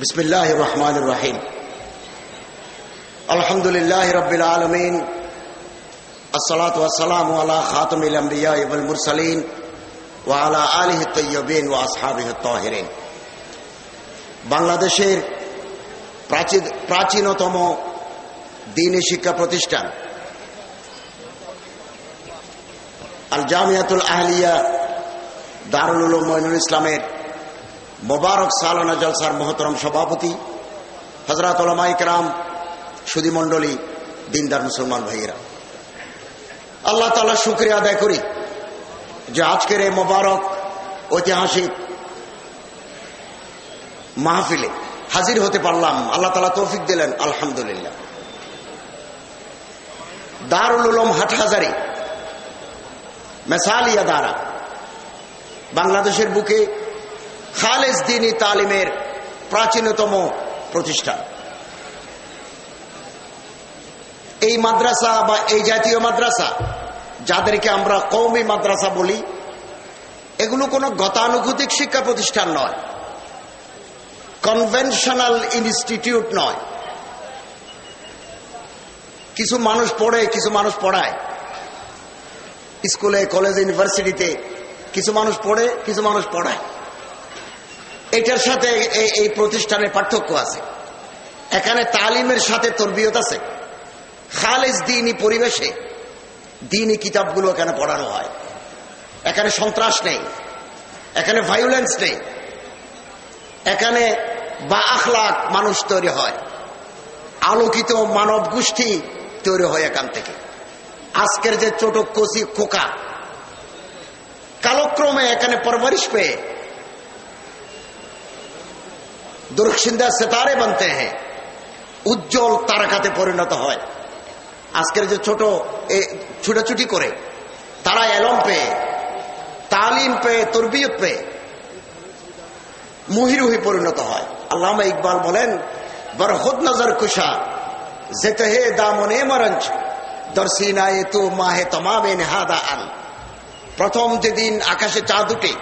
بسم الله الرحمن الرحيم الحمد لله رب العالمين الصلاة والسلام على خاتم الأنبياء والمرسلين وعلى آله الطيبين وأصحابه الطاهرين বাংলাদেশের প্রাচীনতম দিনী শিক্ষা প্রতিষ্ঠান আল জামিয়াতুল আহলিয়া দারুল উলুম মইনুল ইসলামের মোবারক সালানা জলসার মহতরম সভাপতি হজরত ওলামাইকরাম সুদীমণ্ডলী দিনদার মুসলমান ভাইয়েরা। আল্লাহ তালা শুক্রিয়া আদায় করি যে আজকের এই মোবারক ঐতিহাসিক মাহফিলে হাজির হতে পারলাম। আল্লাহ তালা তৌফিক দিলেন, আলহামদুলিল্লাহ। দারুল উলুম হাটহাজারি, মেসালিয়া দ্বারা বাংলাদেশের বুকে খালেজ দিনী তালিমের প্রাচীনতম প্রতিষ্ঠান। এই মাদ্রাসা বা এই জাতীয় মাদ্রাসা, যাদেরকে আমরা কৌমি মাদ্রাসা বলি, এগুলো কোনো গতানুগতিক শিক্ষা প্রতিষ্ঠান নয়। কনভেনশনাল ইনস্টিটিউট নয়। কিছু মানুষ পড়ে, কিছু মানুষ পড়ায়। স্কুলে, কলেজ, ইউনিভার্সিটিতে কিছু মানুষ পড়ে, কিছু মানুষ পড়ায়। এটার সাথে এই প্রতিষ্ঠানের পার্থক্য আছে। এখানে তালিমের সাথে তরবিয়ত আছে। খালেজ দিনই পরিবেশে দিনই কিতাবগুলো এখানে পড়ানো হয়? এখানে সন্ত্রাস নেই। এখানে ভায়োলেন্স নেই। এখানে বা আখলাক মানুষ তৈরি হয়। আলোকিত মানব গোষ্ঠী তৈরি হয় এখান থেকে। আজকের যে ছোট কচি খোকা, কালক্রমে এখানে পরবরিশ পেয়ে দুর্সিন্দা সেতারে বানতে হ্যাঁ। উজ্জ্বল তারকাতে পরিণত হয়। আজকের যে ছোট ছুটাছুটি করে তারা এলম পেয়ে, তালিম পেয়ে, তরবিয়ত পেয়ে, মুহিরুহি পরিণত হয়। আল্লামা ইকবাল বলেন, বরহদ নজর কুশা, যেতে হে দামনে মরঞ্চ দর্শিনায় তো মাহে তমামে নেহাদা আন। প্রথম যেদিন আকাশে চাঁদ উঠে,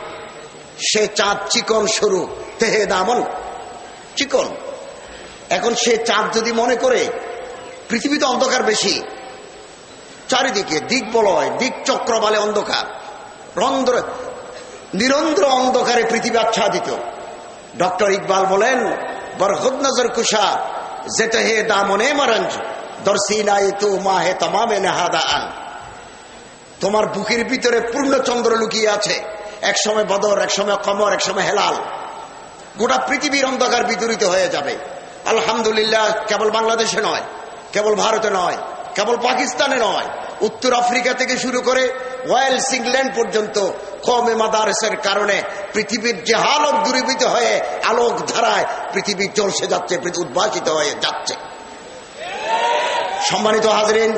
সে চাঁদ চিকন শুরু তেহে দামন চিকন। এখন সে চাঁদ যদি মনে করে, পৃথিবীতে অন্ধকার বেশি, চারিদিকে দিক বলয়, দিক চক্র বলে অন্ধকার, রন্ধ্র, নিরন্ধ্র অন্ধকারে পৃথিবী আচ্ছাদিত। ডক্টর ইকবাল বলেন বরহদ নজর কুশা, যেতে হে দামনে মরঞ্জ দর্শিনায় তু মাহে তমামে নেহাদা আন তোমার বুকের ভিতরে পূর্ণ চন্দ্র লুকিয়ে আছে। এক সময় বদর, এক সময় কমর, এক সময় হেলাল। গোটা পৃথিবীর অন্ধকার বিদরিত হয়ে যাবে। আলহামদুলিল্লাহ, কেবল বাংলাদেশে নয়, কেবল ভারতে নয়, কেবল পাকিস্তানে নয়, উত্তর আফ্রিকা থেকে শুরু করে ওয়েলস, ইংল্যান্ড পর্যন্ত কমে মাদারসের কারণে পৃথিবীর যে আলোক দূরীভূত হয়ে আলোক ধারায় পৃথিবী চলছে যাচ্ছে উদ্ভাসিত হয়ে যাচ্ছে। সম্মানিত হাজরিন,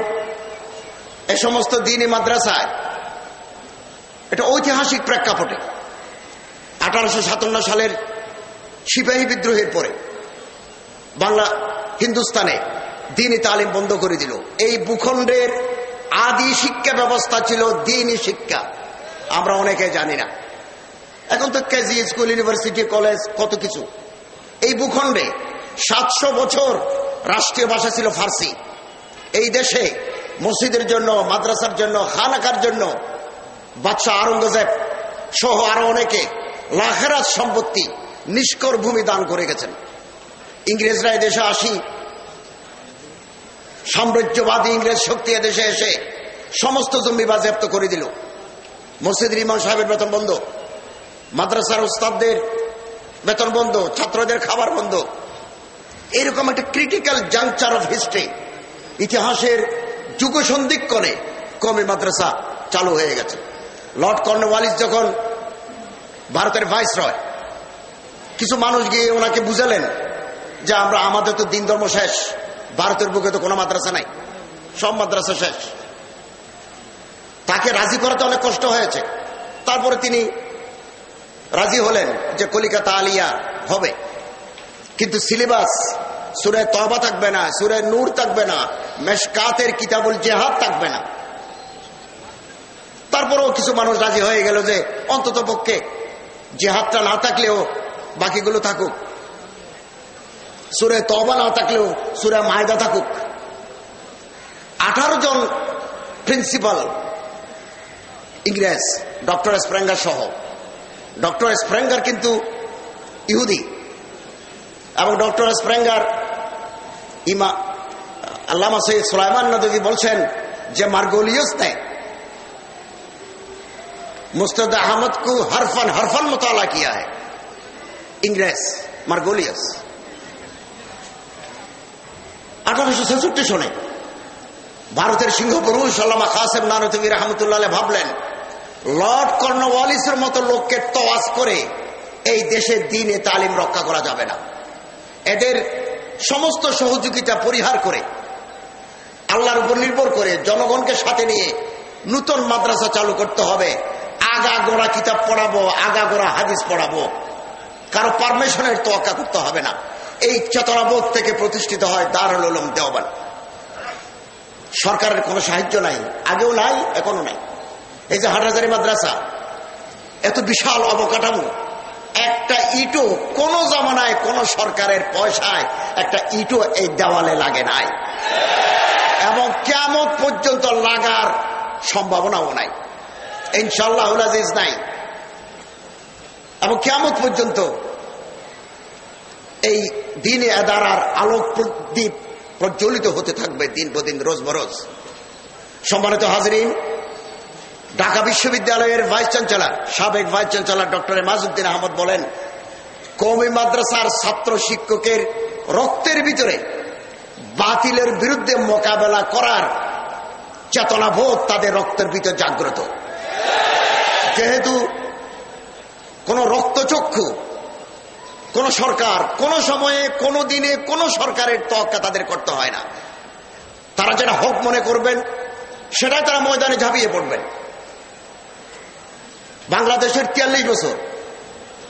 এ সমস্ত দিনই মাদ্রাসায় এটা ঐতিহাসিক প্রেক্ষাপটে আঠারোশো সাতান্ন সালের সিপাহী বিদ্রোহের পরে বাংলা হিন্দুস্তানে দিনই তালিম বন্ধ করে দিল। এই ভূখণ্ডের আদি শিক্ষা ব্যবস্থা ছিল দিনই শিক্ষা। আমরা অনেকে জানি না। এখন তো কেজি স্কুল, ইউনিভার্সিটি, কলেজ, কত কিছু। এই ভূখণ্ডে সাতশো বছর রাষ্ট্রীয় ভাষা ছিল ফার্সি। এই দেশে মসজিদের জন্য, মাদ্রাসার জন্য, খানাকার জন্য বাদশাহ আরঙ্গজেব সহ আরও অনেকে লাখেরাজ সম্পত্তি নিষ্কর ভূমি দান করে গেছেন। ইংরেজরা দেশে আসি। সাম্রাজ্যবাদী ইংরেজ শক্তি দেশে এসে সমস্ত জমি বাজেয়াপ্ত করে দিল। মসজিদের ইমাম সাহেবের বেতন বন্ধ। মাদ্রাসার উস্তাদদের বেতন বন্ধ। ছাত্রদের খাবার বন্ধ। এরকম একটা ক্রিটিক্যাল জাংচার অফ হিস্ট্রি ইতিহাসের যুগ সন্ধিক্ষণে কমে মাদ্রাসা চালু হয়ে গেছে। লর্ড কর্নওয়ালিস যখন ভারতের ভাইস রয় কিছু মানুষ গিয়ে ওনাকে বুঝালেন যে আমরা, আমাদের তো দিন ধর্ম শেষ, ভারতের বুকে তো কোনো মাদ্রাসা নাই, সব মাদ্রাসা শেষ। তাকে রাজি করাতে অনেক কষ্ট হয়েছে। তারপরে তিনি রাজি হলেন যে কলিকাতা আলিয়া হবে। কিন্তু সিলেবাস, সুরে তবা থাকবে না, সুরে নূর থাকবে না, মেশকাতের কিতাবুল জেহাদ থাকবে না। তারপরেও কিছু মানুষ রাজি হয়ে গেল যে অন্তত পক্ষে জেহাদটা না থাকলেও বাকিগুলো থাকুক সুরে তবা না থাকলেও সুরে মায়দা থাকুক আঠারো জন প্রিন্সিপাল ইংরেজ ডক্টর স্প্রেঙ্গার সহ ডক্টর স্প্রেঙ্গার কিন্তু ইহুদি এবং ডক্টর স্প্রেঙ্গার ইমা আল্লামা সৈয়দ সুলাইমান নদী বলছেন যে মার্গোলিয়স নেয় मुस्तद अहमद को हरफन हरफन मुताला किया है ইংরেজ, মার্গোলিয়াস। আঠারোশো ছেষট্টি সনে ভারতের সিংহপুরুষ আল্লামা খাসেম নানতবী রহমতুল্লাহ ভাবলেন, লর্ড কর্নওয়ালিসের মতো লোককে তওয়াজ করে এই দেশে দিনে তালিম রক্ষা করা যাবে না। এদের সমস্ত সহযোগিতা পরিহার করে, আল্লাহর উপর নির্ভর করে জনগণকে সাথে নিয়ে নূতন মাদ্রাসা চালু করতে হবে। আগা গোড়া কিতাব পড়াবো, আগা গোড়া হাদিস পড়াবো। কারও পারমিশনের তোয়াক্কা করতে হবে না। এই চেতনাবোধ থেকে প্রতিষ্ঠিত হয় দারুল উলুম দেওয়ান সরকারের কোনো সাহায্য নাই, আগেও নাই এখনও নাই। এই যে হাটহাজারি মাদ্রাসা, এত বিশাল অবকাঠামো, একটা ইটও কোন জামানায়, কোন সরকারের পয়সায় একটা ইটও এই দেওয়ালে লাগে নাই। এবং কেমন পর্যন্ত লাগার সম্ভাবনাও নাই। ইনশাল্লাহ নাই। কেমন পর্যন্ত এই দিনে আদারার আলোক প্রদীপ প্রজ্বলিত হতে থাকবে দিন প্রদিন রোজ বরোজ সম্মানিত হাজরিন, ঢাকা বিশ্ববিদ্যালয়ের ভাইস চ্যান্সেলার, সাবেক vice chancellor doctor Majuddin Ahmad বলেন কৌমি মাদ্রাসার ছাত্র শিক্ষকের রক্তের ভিতরে বাতিলের বিরুদ্ধে মোকাবেলা করার চেতনাবোধ তাদের রক্তের ভিতরে জাগ্রত। যেহেতু কোন রক্তচক্ষু কোন সরকার, কোন সময়ে, কোন দিনে, কোন সরকারের তক্কা তাদের করতে হয় না। তারা যেটা হক মনে করবেন, সেটাই তারা ময়দানে ঝাঁপিয়ে পড়বেন। বাংলাদেশের তিয়াল্লিশ বছর,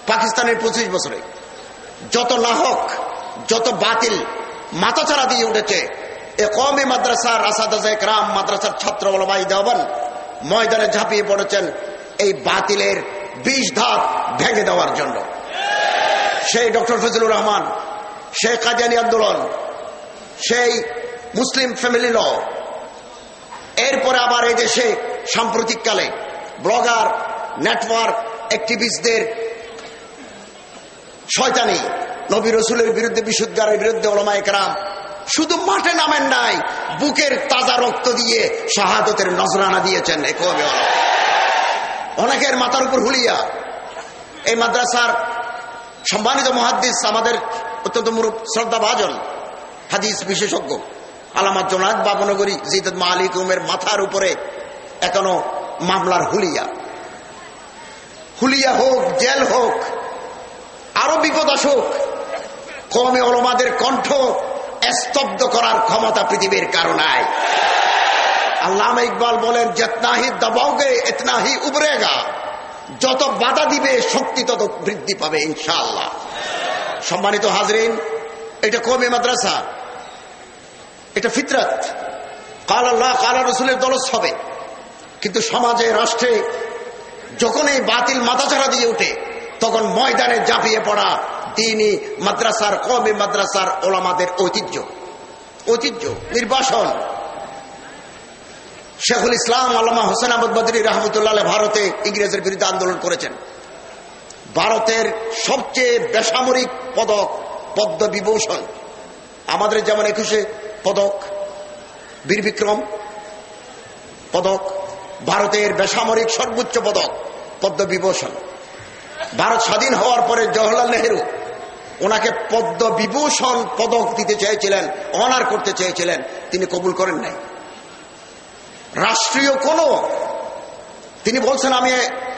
পাকিস্তানের পঁচিশ বছরে যত নাহক, যত বাতিল মাথাছাড়া দিয়ে উঠেছে, এ কমে মাদ্রাসার আসাদ রাম মাদ্রাসার ছাত্র বলবাই দেওয়ান ময়দানে ঝাঁপিয়ে পড়েছেন এই বাতিলের বিষ ধাপ ভেঙে দেওয়ার জন্য। সেই ডক্টর ফজলুর রহমান, সেই কাজানি আন্দোলন, সেই মুসলিম ফ্যামিলি ল। এরপরে আবার এই দেশে সাম্প্রতিককালে ব্লগার, নেটওয়ার্ক, অ্যাক্টিভিস্টদের শয়তানি, নবী রসুলের বিরুদ্ধে বিশুদ্ধারের বিরুদ্ধে ওলমা একরাম শুধু মাঠে নামেন নাই, বুকের তাজা রক্ত দিয়ে শাহাদতের নজরানা দিয়েছেন অনেকের মাথার উপর হুলিয়া। এই মাদ্রাসার সম্মানিত মহাদিস আমাদের অত্যন্ত শ্রদ্ধা ভাজন, হাদিস বিশেষজ্ঞ, আলামাত জোনাদ বাবনগরী জিদ মালিক উমের মাথার উপরে এখনও মামলার হুলিয়া। হুলিয়া হোক, জেল হোক, আরও বিপদ আসুক কমে অলমাদের কণ্ঠ স্তব্ধ করার ক্ষমতা পৃথিবীর কারণায় আল্লাহ ইকবাল বলেন যেতনাহি দবাওগে এতনাহি উবরেগা। যত বাধা দিবে, শক্তি তত বৃদ্ধি পাবে, ইনশাআল্লাহ। সম্মানিত হাজরিন, এটা কমে মাদ্রাসা। এটা ফিতরত। কাল আল্লাহ, কালা রসুলের দলস হবে। কিন্তু সমাজে, রাষ্ট্রে যখন এই বাতিল মাথাছাড়া দিয়ে উঠে, তখন ময়দানে জাপিয়ে পড়া দিনই মাদ্রাসার কমে মাদ্রাসার ওলামাদের ঐতিহ্য। ঐতিহ্য, নির্বাসন। শেখুল ইসলাম আল্লামা হোসেন আহমদ বদরি রহমতুল্লাহ ভারতে ইংরেজের বিরুদ্ধে আন্দোলন করেছেন। ভারতের সবচেয়ে বেসামরিক পদক পদ্ম বিভূষণ, আমাদের যেমন একুশে পদক, বীর বিক্রম পদক, ভারতের বেসামরিক সর্বোচ্চ পদক পদ্ম বিভূষণ। ভারত স্বাধীন হওয়ার পরে জওহরলাল নেহেরু ওনাকে পদ্ম বিভূষণ পদক দিতে চেয়েছিলেন, অনার করতে চেয়েছিলেন, তিনি কবুল করেন নাই। রাষ্ট্রীয় কোন। তিনি বলছেন, আমি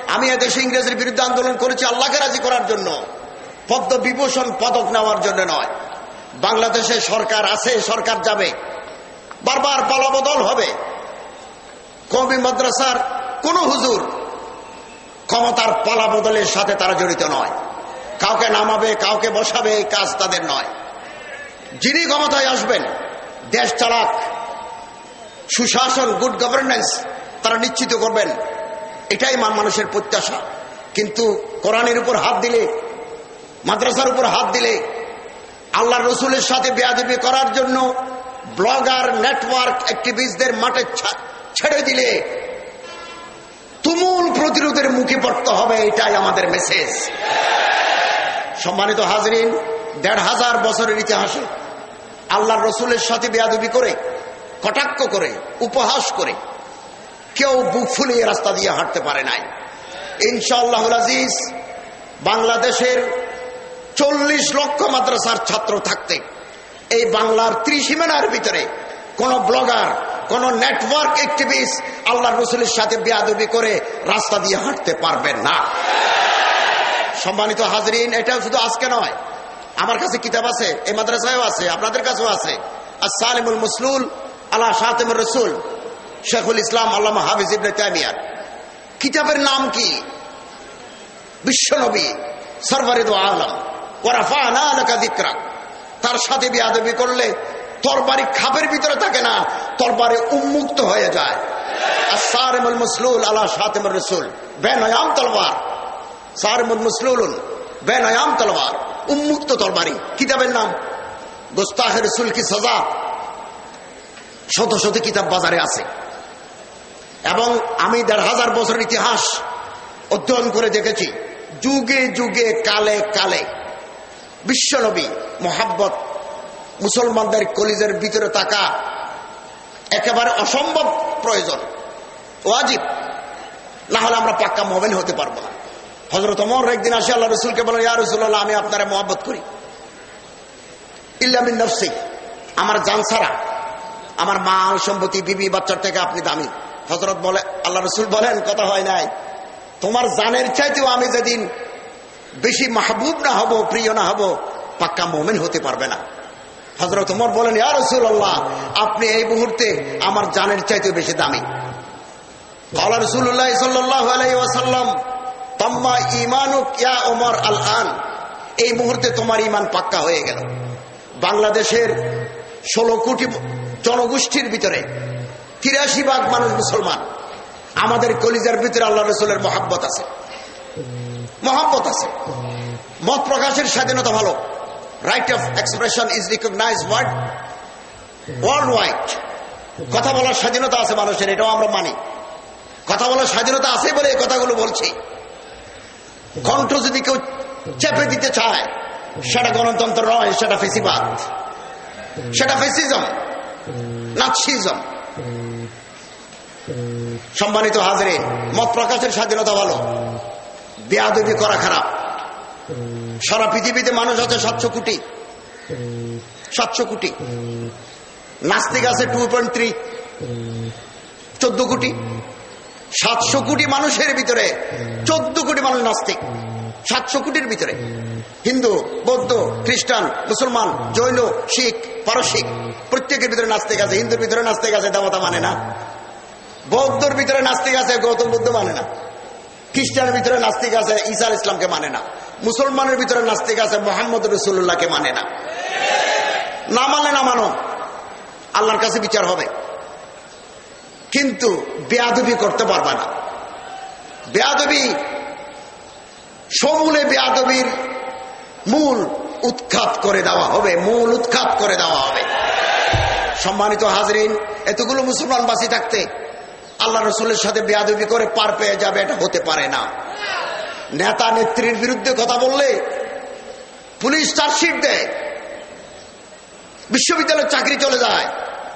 আমি এদেশে ইংরেজের বিরুদ্ধে আন্দোলন করেছি আল্লাহকে রাজি করার জন্য। পদ্ম বিভূষণ পদক নেওয়ার জন্য নয়। বাংলাদেশে সরকার আছে, সরকার যাবে। বারবার বলবদল হবে। কবি মাদ্রাসার কোন হুজুর ক্ষমতার বদলের সাথে তারা জড়িত নয়। কাউকে নামাবে, কাউকে বসাবে, এই কাজ তাদের নয়। যিনি ক্ষমতায় আসবেন, দেশ চালাক সুশাসন গুড গভর্নেন্স তারা নিশ্চিত করবেন। এটাই মানুষের প্রত্যাশা। কিন্তু কোরআনের উপর হাত দিলে, মাদ্রাসার উপর হাত দিলে আল্লাহ রসুলের সাথে বেয়াদবি করার জন্য ব্লগার নেটওয়ার্ক অ্যাক্টিভিস্টদের মাঠে ছেড়ে দিলে তুমুল প্রতিরোধের মুখে পড়তে হবে, এটাই আমাদের মেসেজ সম্মানিত হাজরিন, দেড় হাজার বছরের ইতিহাসে আল্লাহ রসুলের সাথে বেয়াদবি করে কটাক্ষ করে, উপহাস করে, কেউ বুক ফুলিয়ে রাস্তা দিয়ে হাঁটতে পারে নাই। ইনশাআল্লাহ আজিজ, বাংলাদেশের চল্লিশ লক্ষ মাদ্রাসার ছাত্র থাকতে, এই বাংলার ত্রিসীমানার ভিতরে কোন ব্লগার, কোন নেটওয়ার্ক অ্যাক্টিভিস্ট আল্লাহ রসুলের সাথে বেয়াদবি করে রাস্তা দিয়ে হাঁটতে পারবেন না। সম্মানিত হাজরিন, এটাও শুধু আজকে নয়। আমার কাছে কিতাব আছে, এই মাদ্রাসায়ও আছে, আপনাদের কাছেও আছে। আর সালিমুল মুসলুল আল্লাহ শাহতিমুর রসুল শেখুল ইসলাম আল্লাহ হাফিজ ইবনে তামিয়ার কিতাবের নাম কি? বিশ্বনবী সরবরিদ আলম। ওরাফা তার সাথে বিয়াদবি করলে তরবারি খাপের ভিতরে থাকে না, তরবারি উন্মুক্ত হয়ে যায়। আর মুসলুল আল্লাহ শাহতিমুর রসুল। বেনয়াম তলবার সারেমুল মুসলুল বেনয়াম তলবার উন্মুক্ত তরবারি। কিতাবের নাম, গোস্তাহ রসুল কি সাজা? শত শত কিতাব বাজারে আছে। এবং আমি দেড় হাজার বছরের ইতিহাস অধ্যয়ন করে দেখেছি, যুগে যুগে, কালে কালে। বিশ্বনবী মোহাব্বত মুসলমানদের কলিজের ভিতরে থাকা একেবারে অসম্ভব প্রয়োজন, ওয়াজিব। না হলে আমরা পাক্কা মোমেন হতে পারব না। হজরত অমর একদিন আসে, আল্লাহ রসুলকে বলেন ইয়া রসুল্লাহ আমি আপনারা মোহাব্বত করি। ইল্লামিন নফসিক, আমার জান ছাড়া আমার মা সম্পত্তি, বিবি, বাচ্চার থেকে আপনি দামি। হজরত বলে, আল্লাহ রসুল বলেন, কথা হয় নাই। তোমার জানের চাইতেও আমি যেদিন বেশি মাহবুব না হব, প্রিয় না হব, পাক্কা মোমেন হতে পারবে না। হজরত উমর বলেন, ইয়া রসুল আল্লাহ আপনি এই মুহূর্তে আমার জানের চাইতেও বেশি দামি। আল্লাহ রসুল্লাহ সাল্লাম তম্মা ইমানুক ইয়া ওমর আল আন এই মুহূর্তে তোমার ইমান পাক্কা হয়ে গেল। বাংলাদেশের ষোলো কোটি জনগোষ্ঠীর ভিতরে তিরাশি ভাগ মানুষ মুসলমান। আমাদের কলিজার ভিতরে আল্লাহ রসুলের মহাব্বত আছে। মহাব্বত আছে। মত প্রকাশের স্বাধীনতা ভালো। Right of expression is recognised worldwide কথা বলার স্বাধীনতা আছে মানুষের, এটাও আমরা মানি। কথা বলার স্বাধীনতা আছে বলে এই কথাগুলো বলছি। কণ্ঠ যদি কেউ চেপে দিতে চায়, সেটা গণতন্ত্র নয়, সেটা ফেসিবাদ। সেটা ফেসিজম। নাৎসিজম সম্মানিত হাজরে, মত প্রকাশের স্বাধীনতা ভালো। বেয়াদবি করা খারাপ। সারা পৃথিবীতে মানুষ আছে সাতশো কোটি। সাতশো কোটি। নাস্তিক আছে টু পয়েন্ট থ্রি চোদ্দ কোটি। সাতশো কোটি মানুষের ভিতরে চোদ্দ কোটি মানুষ নাস্তিক। সাতশো কোটির ভিতরে। হিন্দু, বৌদ্ধ, খ্রিস্টান, মুসলমান, জৈন, শিখ, পারসিক, প্রত্যেকের ভিতরে নাস্তিক আছে, হিন্দুর ভিতরে নাস্তিক আছে, দেবতা মানে না। বৌদ্ধর ভিতরে নাস্তিক আছে, গৌতম বুদ্ধ মানে না। খ্রিস্টানের ভিতরে নাস্তিক আছে, ঈসা ইসলামকে মানে না। মুসলমানের ভিতরে নাস্তিক আছে, মোহাম্মদ রসুল্লাহকে মানে না। না মানে না মানো, আল্লাহর কাছে বিচার হবে। কিন্তু বেয়াদবি করতে পারবে না। বেয়াদবি, সমূলে বেয়াদবির মূল উৎখাত করে দেওয়া হবে, মূল উৎখাত করে দেওয়া হবে। সম্মানিত হাজরিন, এতগুলো মুসলমান বাসি থাকতে আল্লাহ রসুলের সাথে বেয়াদবি করে পার পেয়ে যাবে, এটা হতে পারে না। নেতা নেত্রীর বিরুদ্ধে কথা বললে পুলিশ চার্জশিট দেয়, বিশ্ববিদ্যালয়ের চাকরি চলে যায়,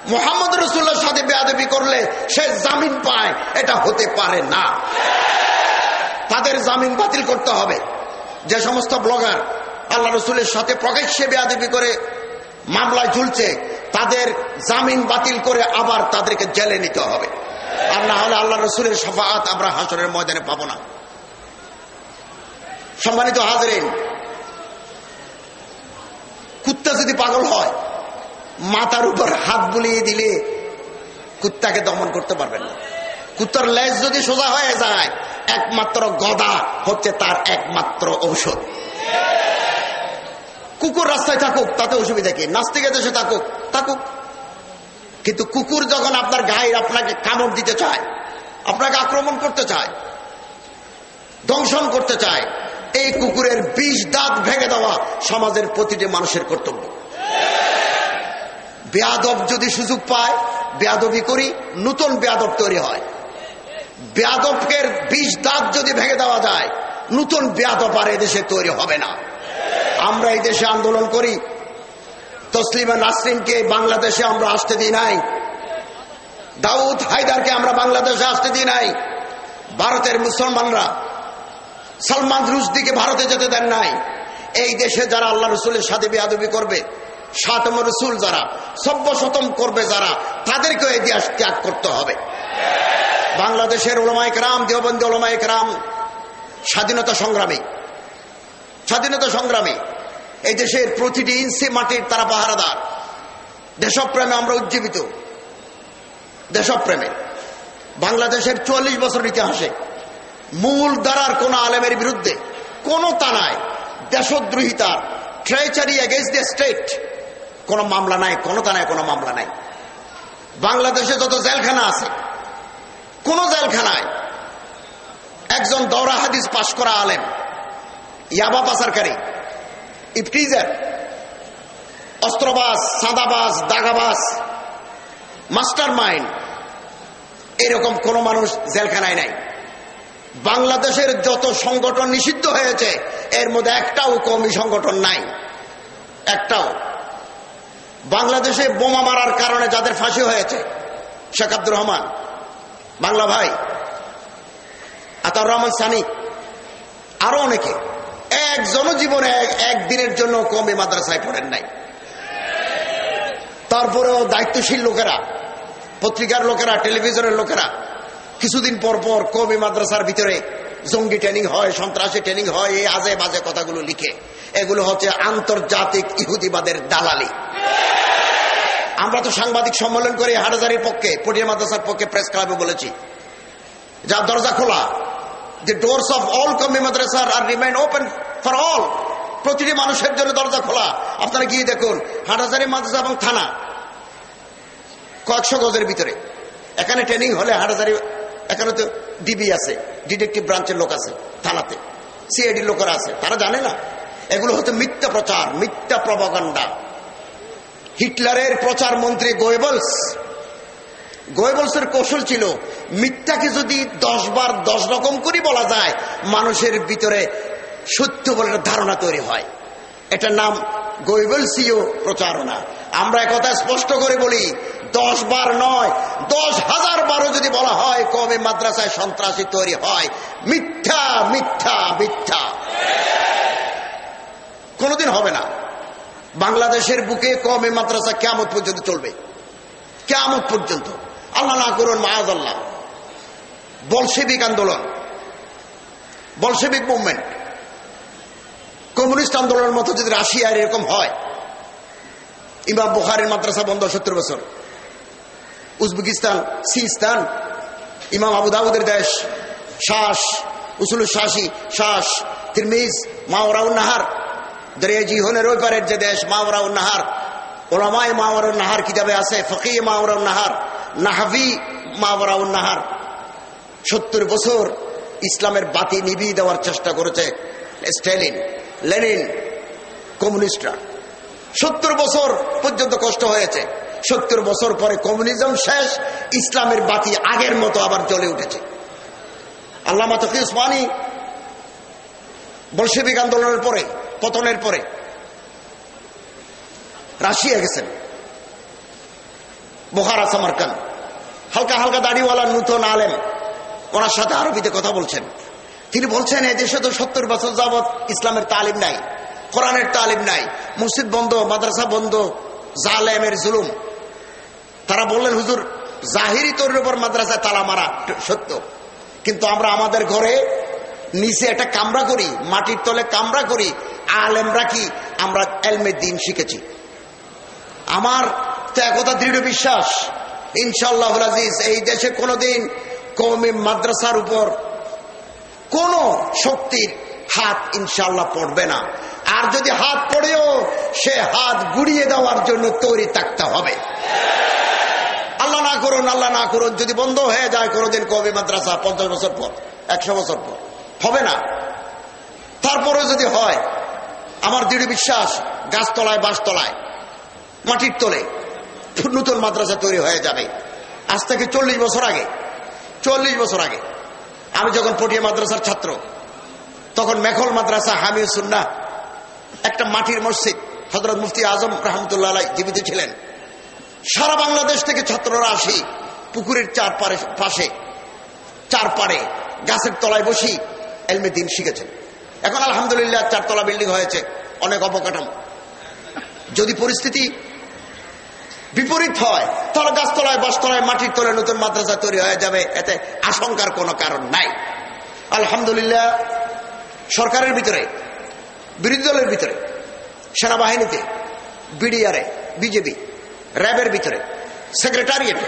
মোহাম্মদ রসুল্লার সাথে বেয়াদবি করলে সে জামিন পায়, এটা হতে পারে না। তাদের জামিন বাতিল করতে হবে। যে সমস্ত ব্লগার আল্লাহ রসুলের সাথে প্রকাশ্যে বেয়াদবি করে মামলায় ঝুলছে, তাদের জামিন বাতিল করে আবার তাদেরকে জেলে নিতে হবে। আর না হলে আল্লাহ রসুলের সফাত আমরা হাসরের ময়দানে পাবো না। সম্মানিত হাজরেন, কুত্তা যদি পাগল হয়, মাথার উপর হাত বুলিয়ে দিলে কুত্তাকে দমন করতে পারবেন না। কুত্তার লেজ যদি সোজা হয়ে যায়, একমাত্র গদা হচ্ছে তার একমাত্র ঔষধ। কুকুর রাস্তায় থাকুক, তাতে অসুবিধা কি? নাস্তিকে দেশে থাকুক থাকুক। কিন্তু কুকুর যখন আপনার গায়ে আপনাকে কামড় দিতে চায়, আপনাকে আক্রমণ করতে চায়, দংশন করতে চায়, এই কুকুরের বিষ দাঁত ভেঙে দেওয়া সমাজের প্রতিটি মানুষের কর্তব্য। বেয়াদব যদি সুযোগ পায়, বেয়াদবি করি, নতুন বেয়াদব তৈরি হয়। বেয়াদবকের বিষ দাঁত যদি ভেঙে দেওয়া যায়, নতুন বেয়াদব আর এদেশে তৈরি হবে না। আমরা এই দেশে আন্দোলন করি। তসলিমা নাসরিনকে বাংলাদেশে আমরা আসতে দিই নাই। দাউদ হায়দারকে আমরা বাংলাদেশে আসতে দিই নাই। ভারতের মুসলমানরা সালমান রুশদিকে ভারতে যেতে দেন নাই। এই দেশে যারা আল্লাহ রসুলের সাথে বেয়াদবি করবে, সাতম রসুল যারা সভ্য শতম করবে যারা, তাদেরকেও দেশ ত্যাগ করতে হবে। বাংলাদেশের ওলমাইক রাম দেওবন্দি ওলমাইক রাম স্বাধীনতা সংগ্রামী স্বাধীনতা সংগ্রামী এই দেশের প্রতিটি ইঞ্চি মাটির তারা পাহারাদার। দেশপ্রেমে আমরা উজ্জীবিত। দেশপ্রেমে। বাংলাদেশের চল্লিশ বছর ইতিহাসে মূল দ্বারার কোন আলেমের বিরুদ্ধে কোন তানায় দেশদ্রোহিতার ট্রেচারি এগেনস্ট দ্য স্টেট কোনো মামলা নাই, কোনো তানায় কোনো মামলা নাই। বাংলাদেশে যত জেলখানা আছে, কোন জেলখানায় একজন দৌরা হাদিস পাশ করা আলেম, ইয়াবা পাচারকারী ইফটিজার অস্ত্রবাস সাদাবাস দাগাবাস মাস্টার মাইন্ড এরকম কোন মানুষ জেলখানায় নাই। বাংলাদেশের যত সংগঠন নিষিদ্ধ হয়েছে, এর মধ্যে একটাও কমি সংগঠন নাই। একটাও। বাংলাদেশে বোমা মারার কারণে যাদের ফাঁসি হয়েছে, শেখ আব্দুর রহমান, বাংলা ভাই আতার রহমান সানি, আরও অনেকে। একজনও জীবনে একদিনের জন্য কমে মাদ্রাসায় পড়েন নাই। তারপরেও দায়িত্বশীল লোকেরা, পত্রিকার লোকেরা, টেলিভিশনের লোকেরা, কিছুদিন পর পর কবি মাদ্রাসার ভিতরে জঙ্গি ট্রেনিং হয়, সন্ত্রাসী ট্রেনিং হয়, এই আজে বাজে কথাগুলো লিখে। এগুলো হচ্ছে আন্তর্জাতিক ইহুদিবাদের দালালি। আমরা তো সাংবাদিক সম্মেলন করে হাটাজারির পক্ষে, পটিয়া মাদ্রাসার পক্ষে প্রেস ক্লাবে বলেছি যা দরজা খোলা যে ডোরস অফ অল কমি মাদ্রাসার are remain open for all প্রতিটি মানুষের জন্য দরজা খোলা। আপনারা গিয়ে দেখুন, হাটাজারি মাদ্রাসা এবং থানা কয়েকশো গজের ভিতরে। এখানে ট্রেনিং হলে হাটাজারি, এখানে তো ডিবি আছে ডিটেকটিভ ব্রাঞ্চের লোক আছে থানাতে। সিআইডির লোকেরা আছে, তারা জানে না। এগুলো হচ্ছে মিথ্যা প্রচার, মিথ্যা প্রবাগান্ডা হিটলারের প্রচার মন্ত্রী গোয়েবলস গোয়েবলসের কৌশল ছিল, মিথ্যাকে যদি দশ বার দশ রকম করে বলা যায়, মানুষের ভিতরে সত্য বলে ধারণা তৈরি হয়। এটার নাম গোয়েবলসীয় প্রচারণা। আমরা একথা স্পষ্ট করে বলি, দশ বার নয়, দশ হাজার বারও যদি বলা হয় কমে মাদ্রাসায় সন্ত্রাসী তৈরি হয়, মিথ্যা মিথ্যা মিথ্যা। কোনোদিন হবে না। বাংলাদেশের বুকে কমে মাদ্রাসা কেমন পর্যন্ত চলবে? কেমন পর্যন্ত। আল্লাহ না করুন, মায়াজ আল্লাহ। বলসেবিক আন্দোলন। Bolshevik movement. কমিউনিস্ট আন্দোলনের মতো যদি রাশিয়ার এরকম হয়, ইমাম বুখারের মাদ্রাসা বন্ধ সত্তর বছর। উজবেকিস্তান, সিস্তান, ইমাম আবু দাউদের দেশ শ্বাস উসুল শাসি শ্বাস তিরমিজ, মাওরাউন দরিয়া জিহনের ওই পারের যে দেশ, মাওরাউন ওলামায় মাওরাউন নাহার কিতাবে আছে ফকি মাওরাউন নাহার। নাহাভি মাওরাউন নাহার। সত্তর বছর ইসলামের বাতি নিভিয়ে দেওয়ার চেষ্টা করেছে স্ট্যালিন লেনিন, কমিউনিস্টরা। সত্তর বছর পর্যন্ত কষ্ট হয়েছে। সত্তর বছর পরে কমিউনিজম শেষ, ইসলামের বাতি আগের মতো আবার জ্বলে উঠেছে। আল্লামা তকি উসমানী বলসেবিক আন্দোলনের পরে, পতনের পরে রাশিয়া গেছেন। বোহারা সামারকান হালকা হালকা দাড়িওয়ালা নূতন আলেম। ওনার সাথে আরবিতে কথা বলছেন। তিনি বলছেন এই দেশে তো সত্তর বছর যাবৎ ইসলামের তালিম নাই, কোরআনের তালিম নাই, মসজিদ বন্ধ, মাদ্রাসা বন্ধ, জালেমের জুলুম। তারা বললেন, হুজুর, জাহিরি তৈরির উপর মাদ্রাসায় তালা মারা সত্য। কিন্তু আমরা আমাদের ঘরে নিচে একটা কামরা করি, মাটির তলে কামরা করি আলেম রাখি আমরা এলমে দিন শিখেছি। আমার তো একথা দৃঢ় বিশ্বাস ইনশাল্লাহ আজিজ, এই দেশে কোনোদিন কৌমি মাদ্রাসার উপর কোন শক্তির হাত ইনশাল্লাহ পড়বে না। আর যদি হাত পড়েও, সে হাত গুড়িয়ে দেওয়ার জন্য তৈরি থাকতে হবে। আল্লাহ না করুন, আল্লাহ না করুন, যদি বন্ধ হয়ে যায় কোনোদিন কবি মাদ্রাসা পঞ্চাশ বছর পর, একশো বছর পর, হবে না। তারপরে যদি হয়, আমার দৃঢ় বিশ্বাস, গাছতলায়, বাসতলায়, মাটির তলে নতুন মাদ্রাসা তৈরি হয়ে যাবে। আজ থেকে চল্লিশ বছর আগে, চল্লিশ বছর আগে, আমি যখন পটিয়া মাদ্রাসার ছাত্র, তখন মেখল মাদ্রাসা, হামিউ সুন্না একটা মাটির মসজিদ হজরত মুফতি আজম রহমতুল্লাহ জীবিত ছিলেন। সারা বাংলাদেশ থেকে ছাত্ররা আসি, পুকুরের চার পারে পাশে চার পারে গাছের তলায় বসি, এলমে দিন শিখেছেন। এখন আলহামদুলিল্লাহ চারতলা বিল্ডিং হয়েছে, অনেক অবকাঠামো। যদি পরিস্থিতি বিপরীত হয়। তাহলে গাছতলায় বাসতলায় মাটির তলায় নতুন মাদ্রাসা তৈরি হয়ে যাবে। এতে আশঙ্কার কোনো কারণ নাই। আলহামদুলিল্লাহ, সরকারের ভিতরে, বিরোধী দলের ভিতরে, সেনাবাহিনীতে, বিডিআরে, বিজেপি, র্যাবের ভিতরে, সেক্রেটারিয়েটে,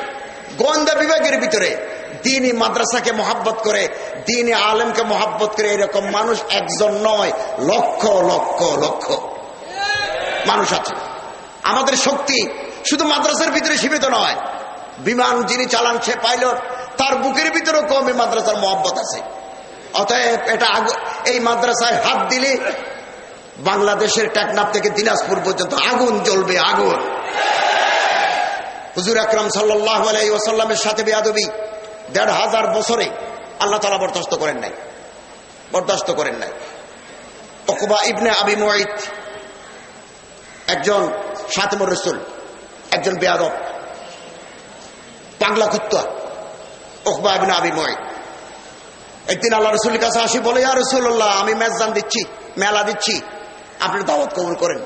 গোয়েন্দা বিভাগের ভিতরে দিনই মাদ্রাসাকে মহাব্বত করে, দিনই আলেমকে মহাব্বত করে এরকম মানুষ একজন নয়, লক্ষ লক্ষ লক্ষ মানুষ আছে। আমাদের শক্তি শুধু মাদ্রাসার ভিতরে সীমিত নয়, বিমান যিনি চালান সে পাইলট, তার বুকের ভিতরেও কমে মাদ্রাসার মহব্বত আছে। অতএব এটা এই মাদ্রাসায় হাত দিলে বাংলাদেশের টেকনাফ থেকে দিনাজপুর পর্যন্ত আগুন জ্বলবে, আগুন। হুজুর আকরম সাল্লাহ সাথে বেয়াদবি দেড় হাজার বছরে আল্লাহ তালা বরদাস্ত করেন নাই, বরদাস্ত করেন নাই। অকুবা ইবনে আবি মোয়াইত একজন সাতমর রসুল। একজন বেয়াদব। পাগলা কুত্তা ওকবা ইবনে আবি মোয়াইত একদিন আল্লাহ রসুলের কাছে আসি, বলে আর রসুল্লাহ আমি মেজদান দিচ্ছি, মেলা দিচ্ছি। আপনি দাওয়াত কবুল করেন।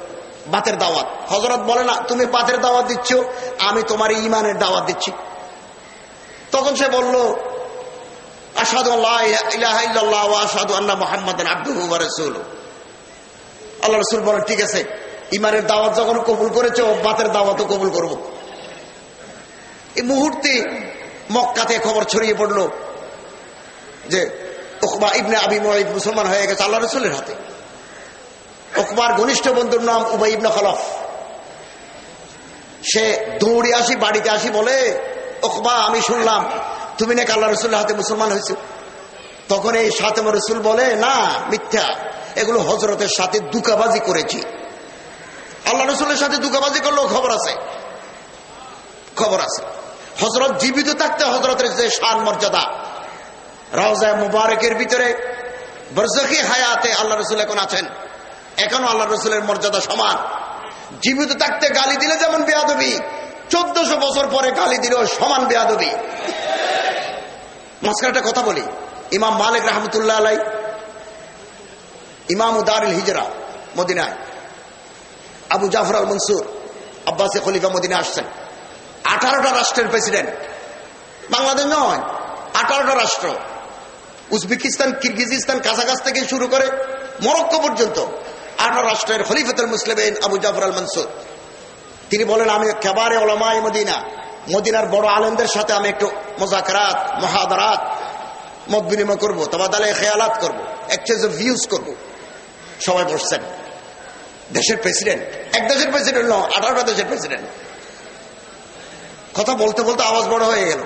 বাতের দাওয়াত। হজরত বলে, না, তুমি বাতের দাওয়াত দিচ্ছ, আমি তোমার ইমানের দাওয়াত দিচ্ছি। তখন সে বলল আসাদু আল্লাহ আসাদু আল্লাহ মোহাম্মদ আব্দুল আল্লাহ রসুল বলেন, ঠিক আছে ইমানের দাওয়াত যখন কবুল করেছে, বাতের দাওয়াতও কবুল করব। এই মুহূর্তে মক্কাতে খবর ছড়িয়ে পড়ল যে ওকবা ইবনে আবি মোয়াইদ মুসলমান হয়ে গেছে আল্লাহ রসুলের হাতে। ওকবার ঘনিষ্ঠ বন্ধুর নাম উবাই ইবনে খলফ। সে দৌড়ে আসি, বাড়িতে আসি, বলে ওকবা আমি শুনলাম, তুমি নাকি আল্লাহ রসুলের হাতে মুসলমান হয়েছে? তখন এই সাতেম রসুল বলে, না, মিথ্যা। এগুলো হজরতের সাথে দুকাবাজি করেছি। আল্লাহ রসুলের সাথে দুকাবাজি করলেও খবর আছে। খবর আছে। হজরত জীবিত থাকতে হজরতের যে শান মর্যাদা রাজায় মুবারকের ভিতরে বরজকি হায়াতে আল্লাহ রসুল এখন আছেন। এখনও আল্লাহ রসুলের মর্যাদা সমান। জীবিত থাকতে গালি দিলে যেমন বেয়াদবি, চোদ্দশো বছর পরে গালি দিলেও সমান বেয়াদবি। মাঝখানে একটা কথা বলি। ইমাম মালিক রহমতুল্লাহ আলাই ইমাম উদারুল হিজরা মদিনায় আবু জাফর আল মনসুর আব্বাসে খলিফা মদিনে আসছেন। আঠারোটা রাষ্ট্রের প্রেসিডেন্ট। বাংলাদেশ নয়, আঠারোটা রাষ্ট্র। উজবেকিস্তান, কিরগিজিস্তান কাছাকাছ থেকে শুরু করে মরক্কো পর্যন্ত আঠারো রাষ্ট্রের খলিফতুল মুসলিম আবু জাফর আল মনসুর। তিনি বলেন, আমি খেবারে ওলামায় মদিনা, মদিনার বড় আলেমদের সাথে আমি একটু মোজাকরাত, মহাদারাত মত বিনিময় করব, তবাদালে খেয়ালাত করব এক্সচেঞ্জ অফ ভিউজ করব। সবাই বসছেন। দেশের প্রেসিডেন্ট এক দেশের প্রেসিডেন্ট নয়, আঠারোটা দেশের প্রেসিডেন্ট কথা বলতে বলতে আওয়াজ বড় হয়ে গেল।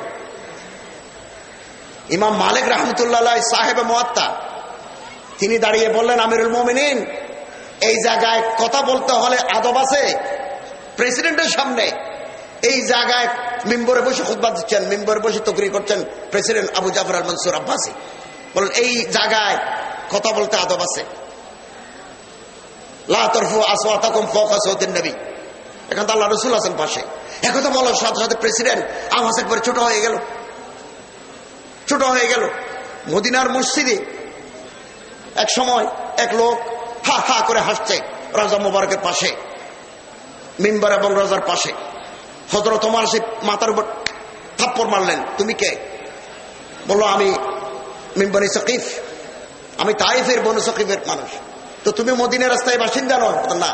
ইমাম মালিক রহমতুল্লাহ সাহেব মোয়াত্তা, তিনি দাঁড়িয়ে বললেন, আমিরুল মোমিনিন, এই জায়গায় কথা বলতে হলে আদব আছে প্রেসিডেন্টের সামনে। এই জায়গায় মেম্বরে বসে খুদবা দিচ্ছেন, মেম্বরে বসে তকরি করছেন president Abu Jafar al Mansur Abbasi. বলেন এই জায়গায় কথা বলতে আদব আছে। মদিনার মসজিদে এক সময় এক লোক হা হা করে হাসছে রাজা মোবারকের পাশে, মিম্বার এবং রাজার পাশে। হজরত তোমার সে মাথার উপর থাপ্পড় মারলেন, তুমি কে? বলল, আমি মিম্বানি সকিফ। আমি তাইফের বনু সকিফের মানুষ। তো তুমি মদিনের রাস্তায় বাসিন্দা নয় না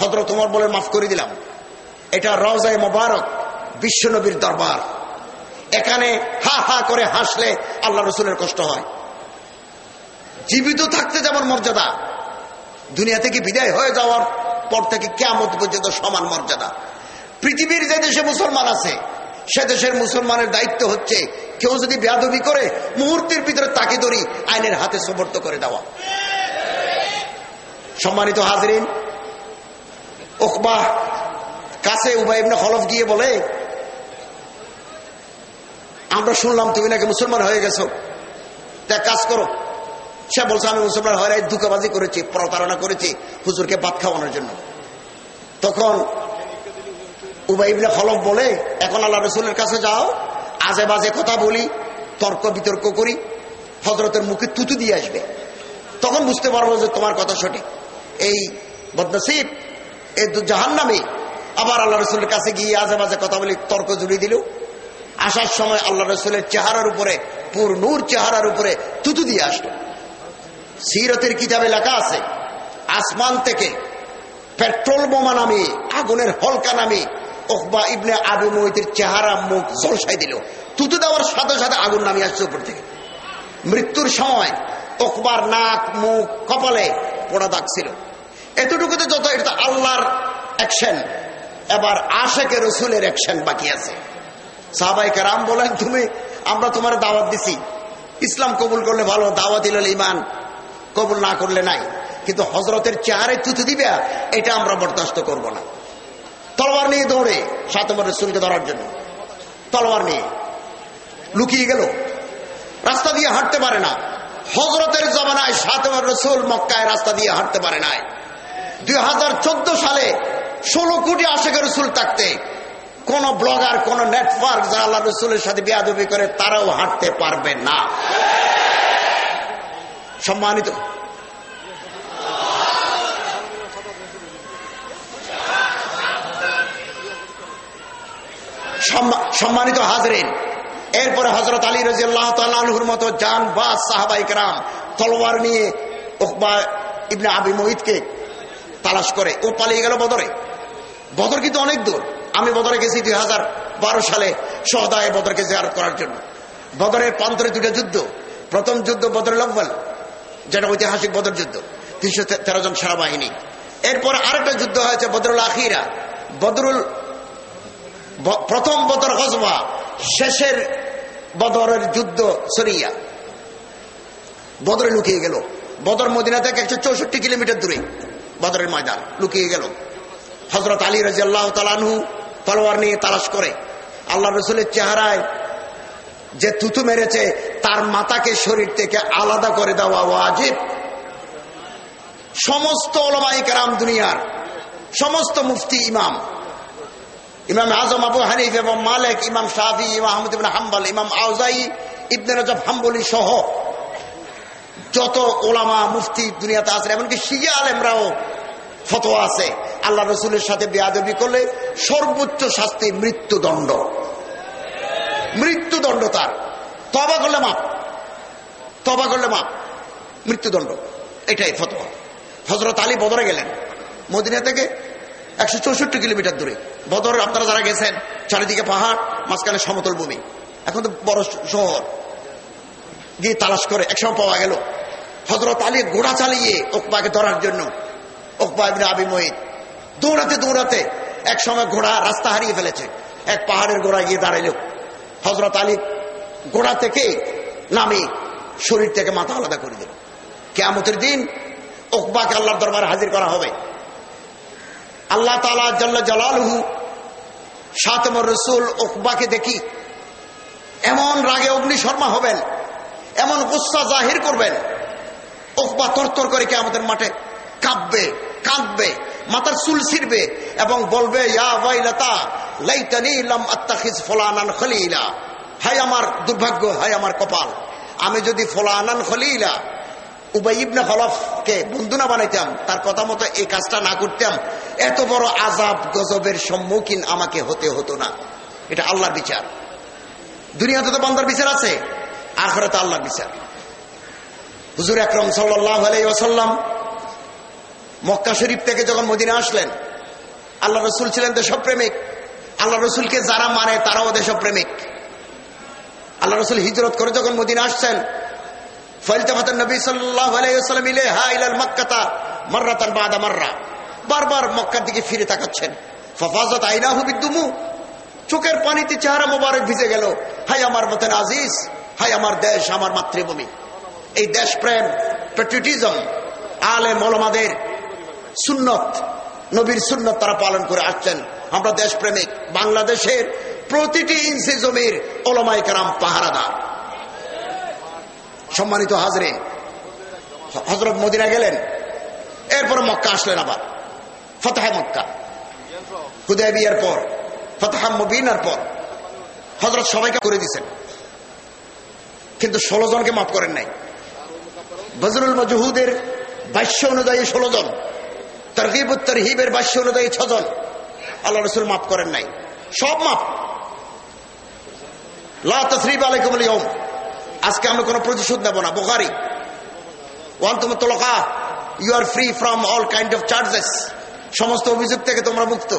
হজরত তোমার বলে মাফ করে দিলাম। এটা রওজায় মোবারক বিশ্বনবীর দরবার। এখানে হা হা করে হাসলে আল্লাহ রসুলের কষ্ট হয়। জীবিত থাকতে যেমন মর্যাদা, দুনিয়া থেকে বিদায় হয়ে যাওয়ার পর থেকে কেমন পর্যন্ত সমান মর্যাদা। পৃথিবীর যে দেশে মুসলমান আছে, সে দেশের মুসলমানের দায়িত্ব হচ্ছে কেউ যদি বেয়াদবি করে, মুহূর্তের ভিতরে তাকে ধরি আইনের হাতে সমর্থ করে দেওয়া। সম্মানিত হাজরিন ওকবা কাছে উবাইবনে হলফ গিয়ে বলে, আমরা শুনলাম তুমি নাকি মুসলমান হয়ে গেছো। তা কাজ করো। সে বলছে, আমি মুসলমান হয় নাই দুঃখবাজি করেছি, প্রতারণা করেছি, হুজুরকে ভাত খাওয়ানোর জন্য। তখন উবাইবনে হলফ বলে, এখন আল্লাহ রসুলের কাছে যাও, আজে বাজে কথা বলি, তর্ক বিতর্ক করি হজরতের মুখে তুতু দিয়ে আসবে। তখন বুঝতে পারব যে তোমার কথা সঠিক। এই বদনসিব, এই জাহান নামে আবার আল্লাহ রসুলের কাছে গিয়ে আজে বাজে কথা বলি তর্ক জুড়িয়ে দিল। আসার সময় আল্লাহ রসুলের চেহারার উপরে, পুর নূর চেহারার উপরে তুতু দিয়ে আসলো। সিরতের কিতাবে লেখা আছে, আসমান থেকে পেট্রোল বোমা নামে, আগুনের হলকা নামে ওকবা ইবনে আবু মহিতের চেহারা মুখ জলসাই দিল। তুতু দেওয়ার সাথে সাথে আগুন নামিয়ে আসছে উপর থেকে। মৃত্যুর সময় ওকবার নাক, মুখ, কপালে পোড়া দাগ ছিল। এতটুকুতে যত, এটা আল্লাহর অ্যাকশন এবার আশেকে রসুলের অ্যাকশন বাকি আছে। সাহাবাই কারাম বলেন, তুমি, আমরা তোমার দাওয়াত দিছি। ইসলাম কবুল করলে ভালো, দাওয়াত দিল ইমান কবুল না করলে নাই। কিন্তু হজরতের চেহারে তুতু দিবে, এটা আমরা বরদাস্ত করব না। তলোয়ার নিয়ে দৌড়ে সাতমর রসুলকে ধরার জন্য। তলোয়ার নিয়ে। লুকিয়ে গেল। রাস্তা দিয়ে হাঁটতে পারে না। হজরতের জমানায় সাতমর রসুল মক্কায় রাস্তা দিয়ে হাঁটতে পারে নাই। দুই হাজার চোদ্দ সালে ষোলো কোটি আশেখ রসুল থাকতে কোন ব্লগার, কোন নেটওয়ার্ক যারা আল্লাহ রসুলের সাথে বেয়াদবি করে, তারাও হাঁটতে পারবে না। সম্মানিত সম্মানিত হাজরেন, এরপরে হজরত আলী রাজিয়াল্লাহর মতো যান বাস সাহাবাইক রাম তলোয়ার নিয়ে ইবনে আবি মহিদকে তালাশ করে, ও পালিয়ে গেল বদরে। বদর কিন্তু অনেক দূর। আমি বদরে গেছি দুই হাজার বারো সালে সহদায় বদরকে জেয়ারত করার জন্য। বদরের প্রান্তরে দুটো যুদ্ধ। প্রথম যুদ্ধ বদর লব্বল যেটা ঐতিহাসিক বদর যুদ্ধ, তিনশো তেরো জন সেনাবাহিনী। এরপর আরেকটা যুদ্ধ হয়েছে বদরুল আখিরা। বদরুল প্রথম বদর হজমা শেষের বদরের যুদ্ধ সরিয়া। বদরে লুকিয়ে গেল। বদর মদিনা থেকে একশো চৌষট্টি কিলোমিটার দূরে। বদরের ময়দান। লুকিয়ে গেল। হজরত আলী রাজি আল্লাহ তালানহু তলোয়ার নিয়ে তালাশ করে। আল্লাহ রসুলের চেহারায় যে তুতু মেরেছে, তার মাতাকে শরীর থেকে আলাদা করে দেওয়া ওয়াজিব। সমস্ত ওলমাইকার দুনিয়ার, সমস্ত মুফতি ইমাম ইমাম আজম আবু হানিফ এবং মালেক, ইমাম শাহি ইমাম আহমদ ইবিন হাম্বাল, ইমাম আউজাই ইবনে রজব, হাম্বলি সহ যত ওলামা, মুফতি দুনিয়াতে আছে এমনকি শিয়া আলেমরাও ফতোয়া আছে। আল্লাহ রসুলের সাথে বেয়াদবি করলে সর্বোচ্চ শাস্তি মৃত্যুদণ্ড। মৃত্যুদণ্ড তার। তবা করলে মাপ। তবা করলে মাপ। মৃত্যুদণ্ড। এটাই ফতোয়া। হজরত আলী বদরে গেলেন। মদিনা থেকে একশো চৌষট্টি কিলোমিটার দূরে। বদর, আপনারা যারা গেছেন, চারিদিকে পাহাড়, মাঝখানে সমতল ভূমি। এখন তো বড় শহর। গিয়ে তালাশ করে, একসময় পাওয়া গেল। হজরত আলী ঘোড়া চালিয়ে ওকবাকে ধরার জন্য ওকবা আবি মহিদ দৌড়াতে দৌড়াতে এক সময় ঘোড়া রাস্তা হারিয়ে ফেলেছে। এক পাহাড়ের ঘোড়া গিয়ে দাঁড়াইল। হজরত আলী ঘোড়া থেকে নামে শরীর থেকে মাথা আলাদা করে দিল। কেমতের দিন ওকবাকে আল্লাহর দরবারে হাজির করা হবে। আল্লাহ তালা জাল্লা জালালহু সাতমর রসুল ওকবাকে দেখি এমন রাগে অগ্নিশর্মা হবেন, এমন গুসা জাহির করবেন ওকবা তরতর করে কে আমাদের মাঠে কাঁপবে, কাঁদবে, মাথার চুল ছিড়বে এবং বলবে হাই আমার দুর্ভাগ্য হাই আমার কপাল। আমি যদি ফলানান খলিলা, উবাই হলফকে বন্ধু না বানাইতাম, তার কথা মতো এই কাজটা না করতাম, এত বড় আজাব গজবের সম্মুখীন আমাকে হতে হতো না। এটা আল্লাহর বিচার। দুনিয়াতে তো বান্দার বিচার আছে, আখরাতে আল্লাহর বিচার। হুজুর আকরম সাল্লাম মক্কা শরীফ থেকে যখন মদিনা আসলেন, আল্লাহ রসুল ছিলেন দেশপ্রেমিক। আল্লাহ রসুলকে যারা মানে তারাও দেশপ্রেমিক। আল্লাহ রসুল হিজরত করে যখন মদিনা আসছেন বারবার মক্কার দিকে ফিরে তাকাচ্ছেন। ফফাজত আইনা চোখের পানিতে চেহারা মোবারক ভিজে গেল। হাই আমার মতেন আজিজ! হাই আমার দেশ, আমার মাতৃভূমি! এই দেশপ্রেম পেট্রিটিজম আলে মলমাদের সুন্নত, নবীর সুন্নত তারা পালন করে আসছেন। আমরা দেশপ্রেমিক, বাংলাদেশের প্রতিটি ইঞ্চি জমির ওলমাই কারাম পাহারাদার। সম্মানিত হাজরে হজরত মদিনা গেলেন, এরপর মক্কা আসলেন আবার। ফতাহ মক্কা। হুদয় বিয়ার পর, ফতাহ মবিনার পর হজরত সবাইকে করে দিচ্ছেন কিন্তু ষোলো জনকে মাফ করেন নাই। বজরুল মজহুদের বাস্য অনুযায়ী ষোলো জন তরহিব তরহিবের বাস্য অনুযায়ী ছজন আল্লাহ রসুল মাফ করেন নাই। সব মাফ। লা তসরিব আলাইকুম আলিয়ম আজকে আমরা কোনো প্রতিশোধ নেব না। বোখারি। ওয়ান তুমি তোলকা। You are free from all kind of charges সমস্ত অভিযোগ থেকে তোমরা মুক্ত।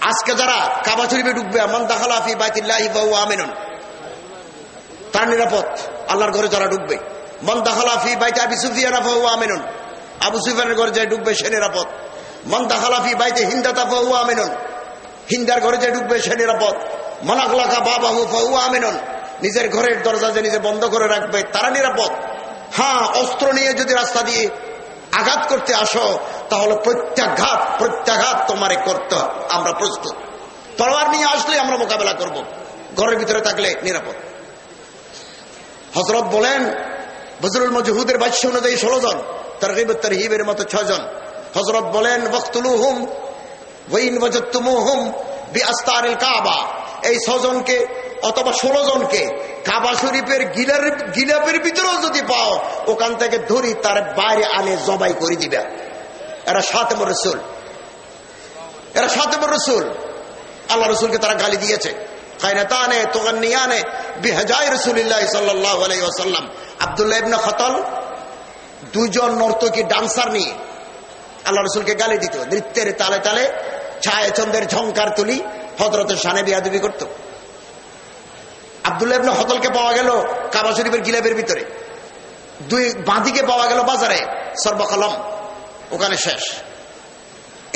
আজকে যারা কাবা শরীফে ঢুকবে, মন দাখালাফি বাইতিল্লাহি বাহু আমিনুন, তার নিরাপদ। আল্লাহর ঘরে যারা ঢুকবে। নিজের ঘরের দরজা যে নিজে বন্ধ করে রাখবে, তারা নিরাপদ। হ্যাঁ অস্ত্র নিয়ে যদি রাস্তা দিয়ে আঘাত করতে আসো, তাহলে প্রত্যাঘাত প্রত্যাঘাত তোমারে করতে আমরা প্রস্তুত। তলোয়ার নিয়ে আসলে আমরা মোকাবেলা করব। ঘরের ভিতরে থাকলে নিরাপদ। হজরত বলেন বজরুল মজহুদের বাস্য অনুযায়ী ষোলো জন তারহিব তারহিবের মতো ছজন হজরত বলেন হুম কাবা। এই ছজনকে অথবা ষোলো জনকে কাবা শরীফের গিলার, গিলাপের ভিতরেও যদি পাও, ওখান থেকে ধরি, তার বাইরে আনে, জবাই করে দিবে। এরা সাতেমর রসুল। এরা সাতেমর রসুল। আল্লাহ রসুলকে তারা গালি দিয়েছে। তোগান্নিয়ানে, বিহাজাই রসুলিল্লাহ সাল্লাহ আলাইসাল্লাম আবদুল্লাহ খতল, দুইজন নর্তকী ডান্সার নিয়ে আল্লাহ রসুলকে গালি দিত, নৃত্যের তালে তালে ছায়াচন্দ্রের ঝঙ্কার তুলি হজরতের সানে বিয়াদবি করত। আবদুল্লাহ ইবনা হতলকে পাওয়া গেল কাবা শরীফের গিলাবের ভিতরে। দুই বাঁধিকে পাওয়া গেল বাজারে, সর্বকলম, ওখানে শেষ।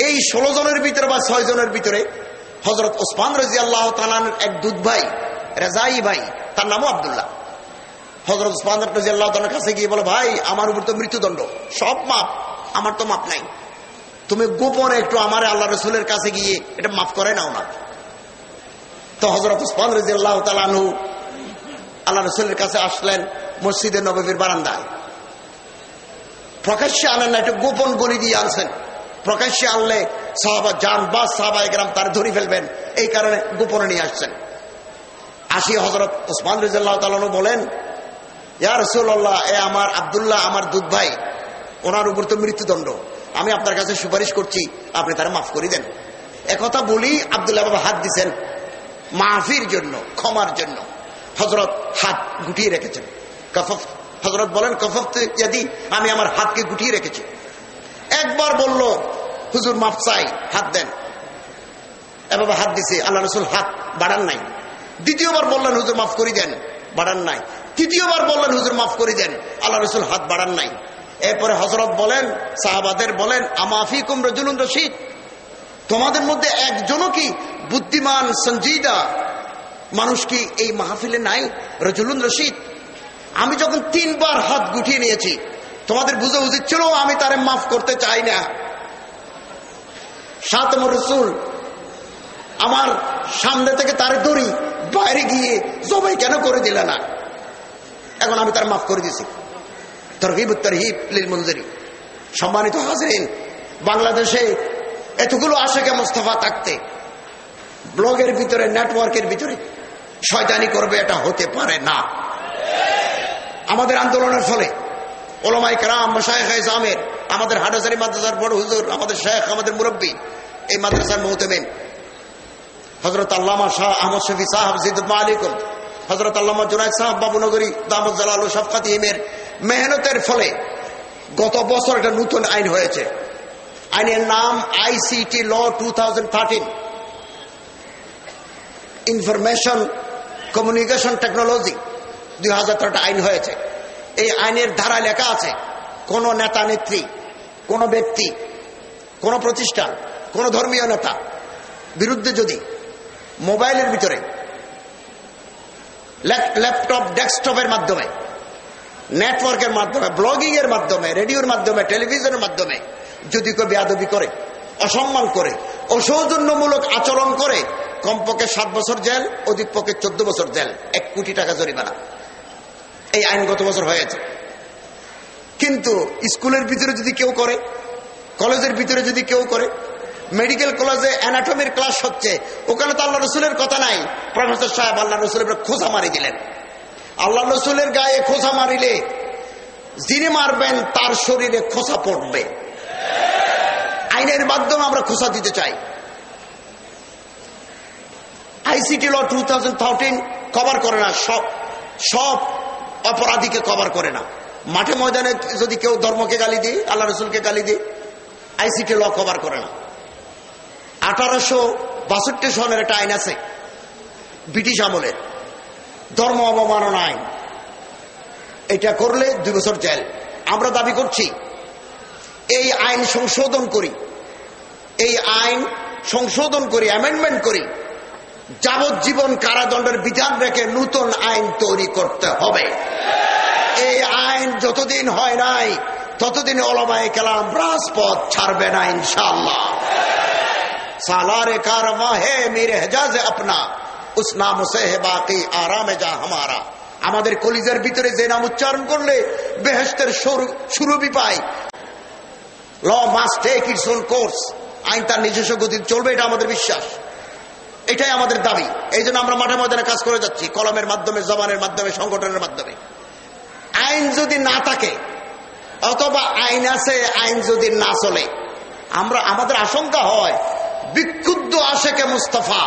এই ষোলো জনের ভিতরে বা ছয় জনের ভিতরে হজরত ওসমান রাজি আল্লাহ তালানের এক দুধ ভাই, রেজাই ভাই, তার নামও আবদুল্লাহ। হজরত ওসমান রাজি আল্লাহ কাছে গিয়ে বলো, ভাই, আমার উপর তো মৃত্যুদণ্ড। সব মাপ, আমার তো মাপ নাই। তুমি গোপনে একটু আমার আল্লাহ রসুলের কাছে গিয়ে এটা মাফ করে নাও না। তো হজরত ওসমান রাজি আল্লাহ তালানহু আল্লাহ রসুলের কাছে আসলেন মসজিদে নবীর বারান্দায়। প্রকাশ্যে আনেন না, একটু গোপন গলি দিয়ে আনছেন। প্রকাশ্যে আনলে সাহাবা যান বা সাহাবা একরাম তার ধরে ফেলবেন। এই কারণে গোপনে নিয়ে আসছেন। আসি হজরত ওসমান রাজিয়াল্লাহ তালু বলেন, ইয়া রসুল্লাহ এ আমার আবদুল্লাহ, আমার দুধ ভাই, ওনার উপর তো মৃত্যুদণ্ড। আমি আপনার কাছে সুপারিশ করছি, আপনি তারা মাফ করে দেন। একথা বলি আবদুল্লাহ বাবা হাত দিছেন মাফির জন্য, ক্ষমার জন্য। হজরত হাত গুটিয়ে রেখেছেন। কফফ হজরত বলেন, কফফ যদি আমি আমার হাতকে গুটিয়ে রেখেছি। একবার বলল হুজুর মাফ চাই, হাত দেন। এভাবে হাত দিছে, আল্লাহ রসুল হাত বাড়ান নাই। দ্বিতীয়বার বললেন, হুজুর মাফ করি দেন, বাড়ান নাই। তৃতীয়বার বললেন, হুজুর মাফ করি দেন, আল্লাহ রসুল হাত বাড়ান নাই। এরপরে হজরত বলেন, সাহাবাদের বলেন আমাফি কুম রজুলুন রশিদ? তোমাদের মধ্যে একজনও কি বুদ্ধিমান, সঞ্জিদা? মানুষ কি এই মাহফিলে নাই? রজুলুন রশিদ? আমি যখন তিনবার হাত গুটিয়ে নিয়েছি, তোমাদের বুঝে উচিত ছিল, আমি তারে মাফ করতে চাই না। সাতম রসুল, আমার সামনে থেকে তারে দড়ি বাইরে গিয়ে জবাই কেন করে দিলে না? এখন আমি তার মাফ করে দিছি। তরহিব তরহিব লিল মঞ্জুরি সম্মানিত হাজরিন, বাংলাদেশে এতগুলো আশেকে মোস্তফা থাকতে, ব্লগের ভিতরে, নেটওয়ার্কের ভিতরে শয়তানি করবে এটা হতে পারে না। আমাদের আন্দোলনের ফলে ওলামাই কারাম শাহেখ জামের আমাদের হাটাজারি মাদ্রাসার বড় হুজুর, আমাদের শেখ, আমাদের মুরব্বী, এই মাদ্রাসার মহতেমেন হজরত আল্লামা শাহ আহমদ শফি সাহাব জিদুল মালিকুল হজরত আল্লামা জুনায়দ সাহাব, বাবুনগরী দামদ জালাল শফকাত ইমের মেহনতের ফলে গত বছর একটা নতুন আইন হয়েছে। আইনের নাম ICT law two information communication technology দুই আইন হয়েছে। এই আইনের ধারা লেখা আছে, কোন নেতা নেত্রী কোন ব্যক্তি, কোন প্রতিষ্ঠান, কোন ধর্মীয় নেতা বিরুদ্ধে যদি মোবাইলের ভিতরে ল্যাপটপ, ডেস্কটপের মাধ্যমে, নেটওয়ার্কের মাধ্যমে ব্লগিং এর মাধ্যমে, রেডিওর মাধ্যমে, টেলিভিশনের মাধ্যমে যদি কেউ বেয়াদবি করে, অসম্মান করে, অসৌজন্যমূলক আচরণ করে, কমপক্ষে সাত বছর জেল, অধিক পক্ষে চোদ্দ বছর জেল, এক কোটি টাকা জরিমানা। এই আইন গত বছর হয়েছে। কিন্তু স্কুলের ভিতরে যদি কেউ করে, কলেজের ভিতরে যদি কেউ করে মেডিকেল কলেজে অ্যানাটমির ক্লাস হচ্ছে, ওখানে তো আল্লাহ রসুলের কথা নাই। প্রফেসর সাহেব আল্লাহ রসুলের খোঁজা মারি দিলেন। আল্লাহ রসুলের গায়ে খোঁজা মারিলে যিনি মারবেন, তার শরীরে খোসা পড়বে। আইনের মাধ্যমে আমরা খোসা দিতে চাই। ICT law two thousand cover করে না, সব সব অপরাধীকে কভার করে না। মাঠে ময়দানে যদি কেউ ধর্মকে গালি দিই আল্লাহ রসুলকে গালি দিই আইসিটি ল কভার করে না। আঠারোশো বাষট্টি সনের একটা আইন আছে, ব্রিটিশ আমলের। ধর্ম অবমাননা আইন। এটা করলে দুই বছর জেল। আমরা দাবি করছি, এই আইন সংশোধন করি, এই আইন সংশোধন করি অ্যামেন্ডমেন্ট করি, যাবজ্জীবন কারাদণ্ডের বিধান রেখে নূতন আইন তৈরি করতে হবে। এই আইন যতদিন হয় নাই, ততদিন ওলামায় কালাম রাজপথ ছাড়বে না ইনশাল্লাহ সালারে কারমা হে মেরে হেজাজ আপনা, উস নাম সেহে বাকি আরামে যা হামারা। আমাদের কলিজের ভিতরে যে নাম উচ্চারণ করলে বেহেস্তের সুরভি পাই law must take its own course আইন তার নিজস্ব গতি চলবে, এটা আমাদের বিশ্বাস। এটাই আমাদের দাবি। এই আমরা মাঠে ময়দানে কাজ করে যাচ্ছি, কলমের মাধ্যমে, জবানের মাধ্যমে, সংগঠনের মাধ্যমে। আইন যদি না থাকে, অথবা আইন আছে, আইন যদি না চলে, আমরা, আমাদের আশঙ্কা হয়, বিক্ষুব্ধ আশেকে মুস্তফা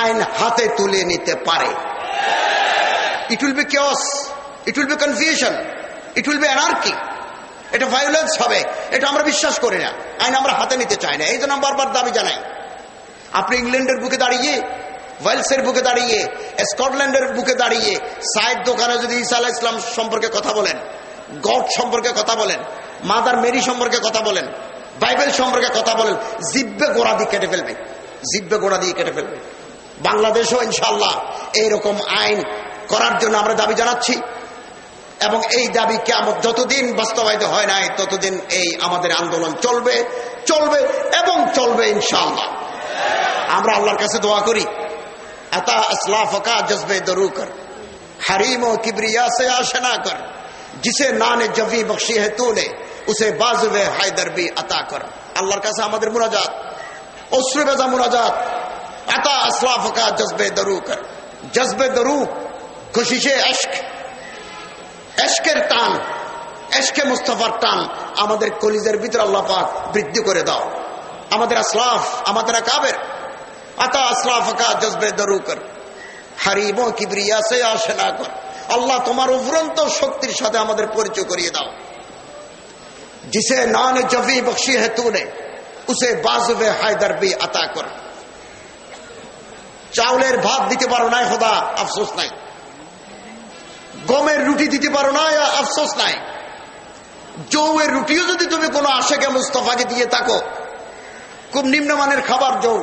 আইন হাতে তুলে নিতে পারে। It will be chaos it will be confusion it will be anarchy এটা ভায়োলেন্স হবে, এটা আমরা বিশ্বাস করি না। আইন আমরা হাতে নিতে চাই না। এই জন্য বারবার দাবি জানাই। আপনি ইংল্যান্ডের বুকে দাঁড়িয়ে ওয়েলসের বুকে দাঁড়িয়ে, স্কটল্যান্ডের বুকে দাঁড়িয়ে সায়েদ দোকানে যদি ইসা আলাহ ইসলাম সম্পর্কে কথা বলেন, গড সম্পর্কে কথা বলেন, মাদার মেরি সম্পর্কে কথা বলেন, বাইবেল সম্পর্কে কথা বলেন, জিব্বে গোড়া দিয়ে কেটে ফেলবে, জিব্বে গোড়া দিয়ে কেটে ফেলবে। বাংলাদেশও ইনশাল্লাহ এইরকম আইন করার জন্য আমরা দাবি জানাচ্ছি, এবং এই দাবি কেমন যতদিন বাস্তবায়িত হয় নাই, ততদিন এই আমাদের আন্দোলন চলবে চলবে এবং চলবে ইনশাল্লাহ আমরা আল্লাহর কাছে দোয়া করি। عطا اسلاف کا جذب درو کر، حریم و کبریا سے آشنا کر، جسے نان جوی بخشی ہے تو نے اسے بازو حیدر بھی عطا کر۔ اللہ کا سامد مناجات اسر بزا مناجات، عطا اسلاف کا جذب درو کر۔ جذب درو کشش عشق عشق تان، عشق মুস্তফার تان۔ ہمارے کلیزر بھی اللہ پاک بدھ کر দাও আমাদের اسلاف আমাদের کابر अता असराफ আসে না কর। আল্লাহ তোমার উভরন্ত শক্তির সাথে আমাদের পরিচয় করিয়ে দাও। जिसे नान जफी बख्शी है নে উসে बाजुब হায়দার বি আতা কর। চাউলের ভাত দিতে পারো নাই হোদা আফসোস নাই। গমের রুটি দিতে পারো না আফসোস নাই। জৌয়ের রুটিও যদি তুমি কোনো আশেকে মুস্তফাকে দিয়ে থাকো, খুব নিম্নমানের খাবার জৌ।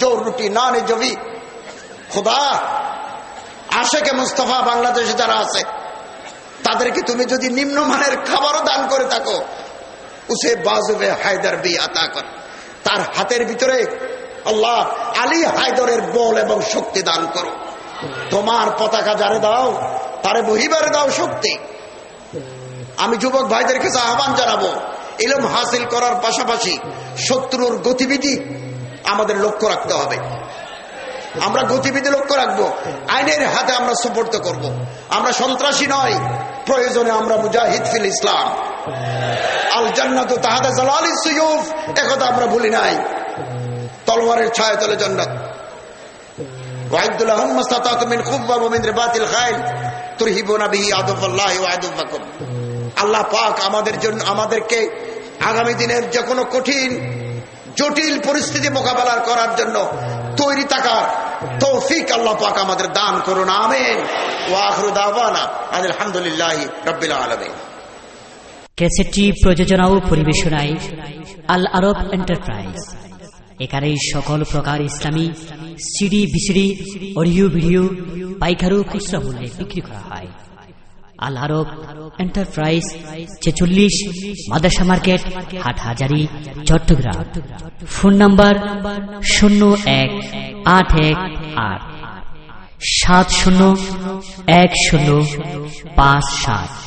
জৌর রুটি নানে জবি। খোদা, আশেকে মুস্তফা বাংলাদেশে যারা আছে, তাদেরকে তুমি যদি নিম্নমানের খাবারও দান করে থাকো, উসে বাজুবে হায়দার বি আতা কর। তার হাতের ভিতরে আল্লাহ আলী হায়দরের বল এবং শক্তি দান করো। তোমার পতাকা যারে দাও, তারে বহিবারে দাও শক্তি। আমি যুবক ভাইদের কাছে আহ্বান জানাব, ইলম হাসিল করার পাশাপাশি শত্রুর গতিবিধি আমাদের লক্ষ্য রাখতে হবে। আমরা গতিবিধি লক্ষ্য রাখব। আইনের হাতে আমরা সুপর্দ করব। আমরা সন্ত্রাসী নয়। প্রয়োজনে আমরা মুজাহিদ ফিল ইসলাম। আল জান্নাত তাহাদা জালালি সুয়ুফ। একথা আমরা ভুলি নাই। তলোয়ারের ছায়া তলে জান্নাত। আল্লাহ পাক আমাদের জন্য আমাদেরকে আগামী দিনের যে কোনো কঠিন জটিল পরিস্থিতি মোকাবেলা করার জন্য তৈরি থাকার তৌফিক আল্লাহ পাক আমাদের দান করুন, আমেন। ওয়াখরু দাওয়ানা আলহামদুলিল্লাহ রব্বিল আলামিন। ক্যাসেটটি প্রযোজনা ও পরিবেশনায় আল আরব এন্টারপ্রাইজ। এখানে সকল প্রকার ইসলামী সিডি, বিসিডি, অডিও, ভিডিও, পাইকারু, খুচরা মূল্যে বিক্রি করা হয়। আল আরব এন্টারপ্রাইজ, ছেচল্লিশ, মাদাসা মার্কেট হাট হাজারি চট্টগ্রাম। ফোন নাম্বার শূন্য এক আট এক আট। সাত শূন্য এক শূন্য পাঁচ সাত।